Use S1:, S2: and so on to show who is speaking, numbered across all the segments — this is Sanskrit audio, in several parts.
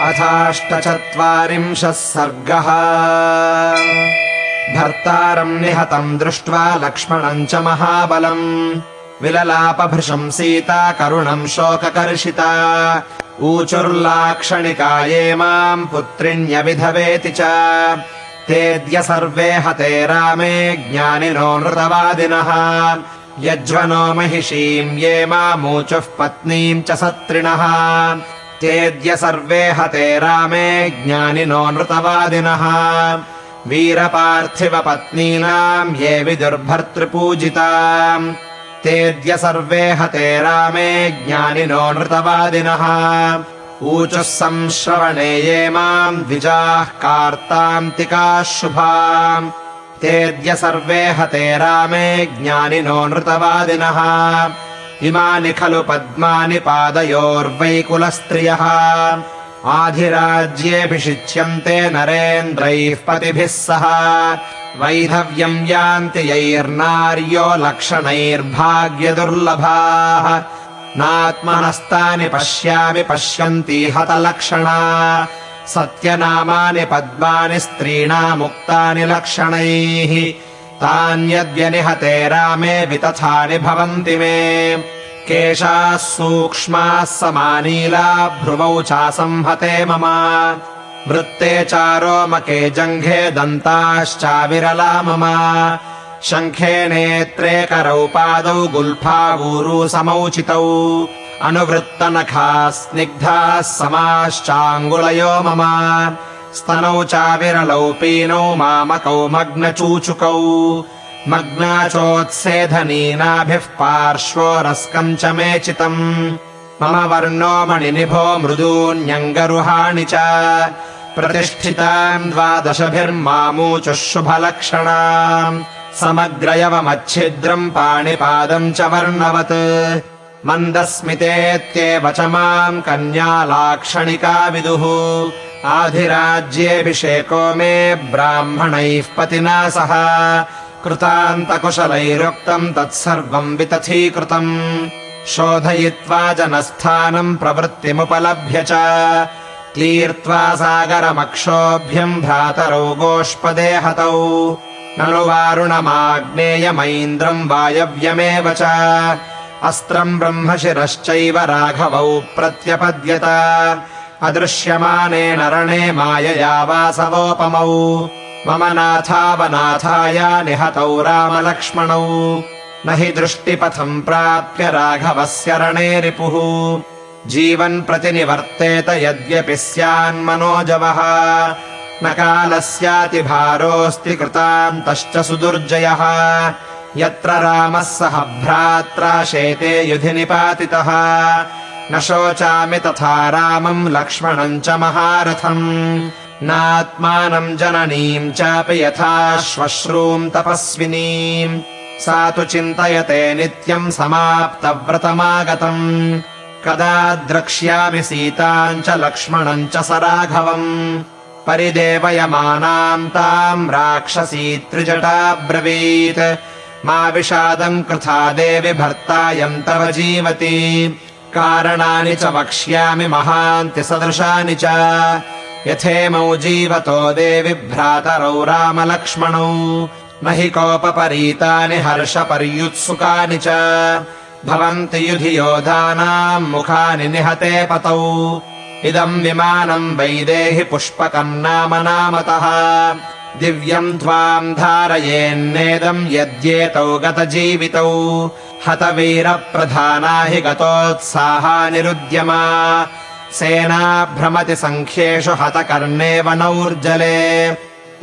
S1: अथाष्टचत्वारिंशः सर्गः। भर्तारम् निहतम् दृष्ट्वा लक्ष्मणम् च महाबलम् विललापभृशम् सीता करुणम् शोककर्षिता। ऊचुर्लाक्षणिकाये माम् पुत्रिण्यविधवेति च। तेऽद्य सर्वे हते रामे ज्ञानिनो नृतवादिनः। यज्वनो महिषीम् ये मामूचुः पत्नीम् च सत्रिणः तेऽद्य सर्वे हते रामे ज्ञानिनो नृतवादिनः। वीरपार्थिवपत्नीनाम् ये विदुर्भर्तृपूजिता तेऽद्य सर्वे हते रामे ज्ञानिनो नृतवादिनः। ऊचुः संश्रवणे ये माम् द्विजाः कार्तान्तिकाः शुभाम्। तेऽद्य सर्वे हते रामे ज्ञानिनो नृतवादिनः इमानि खलु पद्मानि पादयोर्वैकुलस्त्रियः। आधिराज्येऽभिषिच्यन्ते नरेन्द्रैः पतिभिः सह। वैधव्यम् यान्ति यैर्नार्यो लक्षणैर्भाग्यदुर्लभाः। नात्मनस्तानि पश्यामि पश्यन्ति हतलक्षणा। सत्यनामानि पद्मानि स्त्रीणामुक्तानि लक्षणैः तान्यद्यनिहते रामे वितथानि भवन्ति मे। केशाः सूक्ष्माः समानीला भ्रुवौ चासंहते मम। वृत्ते चारोमके जङ्घे दन्ताश्चाविरला मम। शङ्खे नेत्रे करौ पादौ गुल्फावूरू समौचितौ अनुवृत्तनखाः स्निग्धाः समाश्चाङ्गुलयो मम स्तनौ चाविरलौ पीनौ मामकौ मग्नचूचुकौ। मग्नाचोत्सेधनीनाभिः पार्श्वोरस्कम् च मेचितम् मम वर्णो मणिनिभो मृदून्यङ्गरुहाणि च। प्रतिष्ठिताम् द्वादशभिर्मामूचुः शुभलक्षणा समग्रयवमच्छिद्रम् पाणिपादम् च वर्णवत्। मन्दस्मितेत्येव च माम् कन्या विदुः आधिराज्येऽभिषेको मे ब्राह्मणैः पतिना सह कृतान्तकुशलैरुक्तम् तत्सर्वम् वितथीकृतम्। शोधयित्वा जनस्थानम् प्रवृत्तिमुपलभ्य च। तीर्त्वा सागरमक्षोभ्यम् भ्रातरौ गोष्पदे हतौ ननु वारुणमाग्नेयमैन्द्रम् वायव्यमेव च। अस्त्रम् ब्रह्मशिरश्चैव राघवौ प्रत्यपद्यत अदृश्यमानेन रणे मायया वासवोपमौ। मम नाथावनाथाय निहतौ रामलक्ष्मणौ। न हि दृष्टिपथम् प्राप्य राघवस्य रणे रिपुः। जीवन् प्रतिनिवर्तेत यद्यपि स्यान्मनोजवः न कालस्यातिभारोऽस्ति कृतान्तश्च सुदुर्जयः। यत्र रामः सह भ्रात्रा शेते युधि निपातितः न शोचामि तथा रामम् लक्ष्मणम् च महारथम्। नात्मानम् जननीम् चापि यथा श्वश्रूम् तपस्विनीम्। सा तु चिन्तयते नित्यम् समाप्तव्रतमागतम्। कदा द्रक्ष्यामि सीताम् च लक्ष्मणम् च स राघवम्। परिदेवयमानाम् ताम् राक्षसी त्रिजटाब्रवीत्। मा विषादम् कृथा देवि भर्तायम् तव जीवति कारणानि च वक्ष्यामि महान्ति सदृशानि च। यथेमौ जीवतो देवि भ्रातरौ रामलक्ष्मणौ। न हि कोपपरीतानि हर्षपर्युत्सुकानि च। भवन्ति युधि योधानाम् मुखानि निहते पतौ। इदम् विमानम् वैदेहि पुष्पकम् नाम नामतः दिव्यम् त्वाम् धारयेन्नेदम् यद्येतौ गतजीवितौ। हतवीरप्रधाना हि गतोत्साहानिरुद्यमा सेना भ्रमति सङ्ख्येषु हतकर्णेव नौर्जले।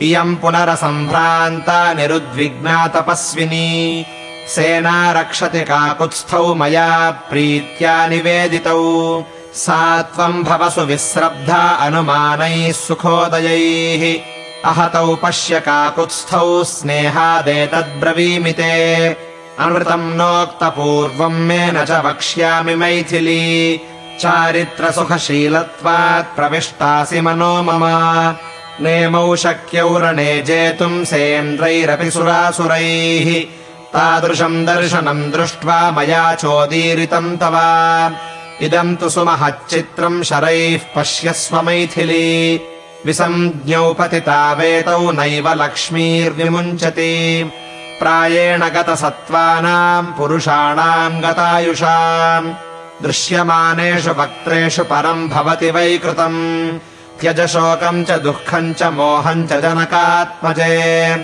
S1: इयम् पुनरसम्भ्रान्ता निरुद्विग्ना तपस्विनी। सेना रक्षति काकुत्स्थौ मया प्रीत्या निवेदितौ। सा त्वम् भवसु विस्रब्धा अनुमानैः सुखोदयैः अहतौ पश्य काकुत्स्थौ स्नेहादेतद्ब्रवीमि ते। अनृतम् नोक्तपूर्वम् मे न च वक्ष्यामि मैथिली। चारित्रसुखशीलत्वात् प्रविष्टासि मनो मम। नेमौ शक्यौ रणे जेतुम् सेन्द्रैरपि सुरासुरैः। तादृशम् दर्शनम् दृष्ट्वा मया चोदीरितम् तव। इदम् तु सुमहच्चित्रम् शरैः पश्यस्व मैथिली विसञ्ज्ञौ पतिता वेतौ नैव लक्ष्मीर्विमुञ्चति। प्रायेण गतसत्त्वानाम् पुरुषाणाम् गतायुषाम्। दृश्यमानेषु वक्त्रेषु परम् भवति वै कृतम्। त्यज शोकम् च दुःखम् च मोहम् च जनकात्मजे।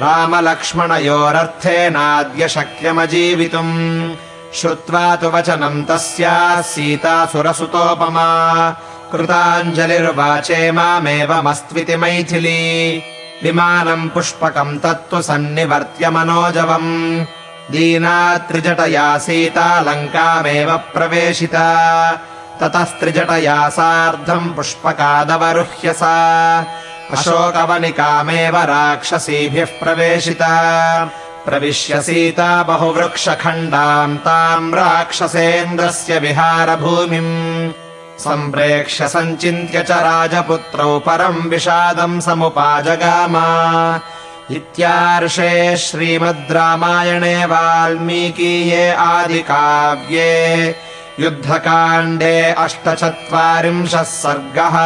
S1: रामलक्ष्मणयोरर्थेनाद्य शक्यमजीवितुम्। श्रुत्वा तु वचनम् तस्याः सीता सुरसुतोपमा कृताञ्जलिर्वाचे मामेवमस्त्विति मैथिली। विमानम् पुष्पकम् तत्तु सन्निवर्त्य मनोजवम्। दीना त्रिजटया सीता लङ्कामेव प्रवेशिता। ततस्त्रिजटया सार्धम् पुष्पकादवरुह्य सा। अशोकवनिकामेव राक्षसीभिः प्रवेशिता। प्रविश्य सीता बहुवृक्षखण्डाम् ताम् राक्षसेन्द्रस्य विहारभूमिम् सम्प्रेक्ष्य सञ्चिन्त्य च राजपुत्रौ परम् विषादम् समुपाजगाम। इत्यार्षे श्रीमद् रामायणे वाल्मीकीये आदिकाव्ये युद्धकाण्डे अष्टचत्वारिंशः सर्गः